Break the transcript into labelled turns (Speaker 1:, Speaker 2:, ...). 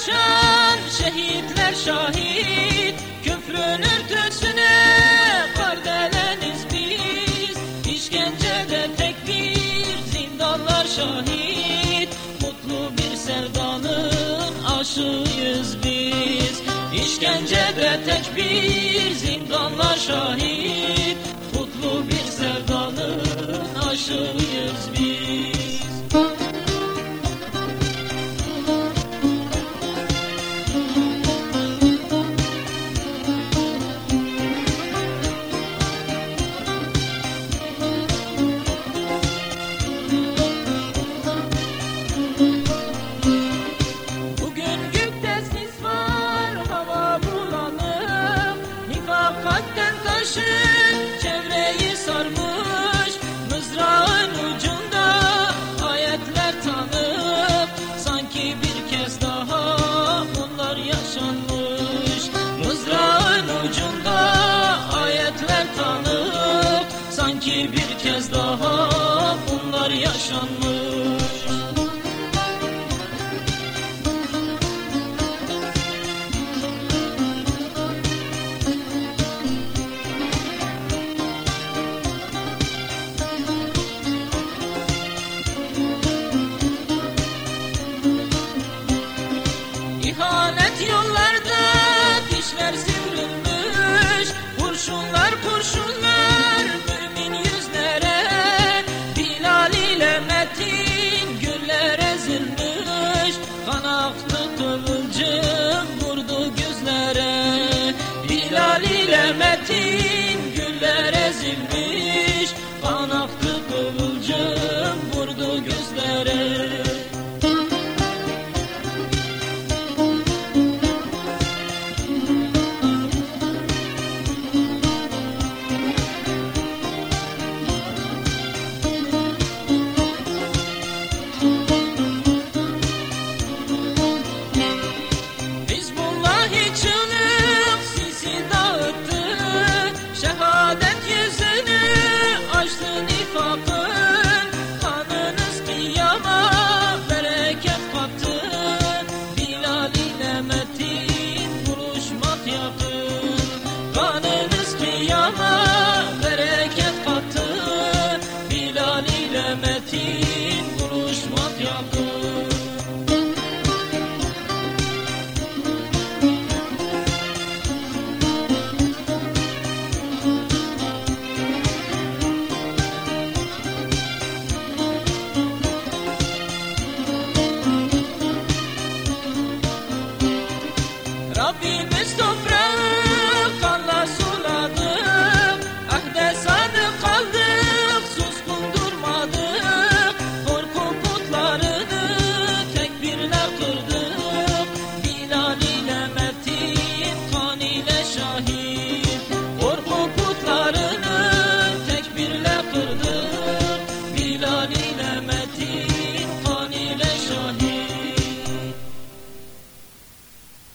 Speaker 1: Uçan şehitler şahit. Köprünün örtüsüne kardeleniz biz. İşkencede tek bir zindanlar şahit. Mutlu bir sevdanın aşığıyız biz. İşkencede tek bir zindanlar şahit. Mutlu bir sevdanın aşığıyız çevreyi sarmış Mızrağın ucunda ayetler tanık Sanki bir kez daha bunlar yaşanmış. Mızrağın ucunda ayetler tanık Sanki bir kez daha bunlar yaşanmış bana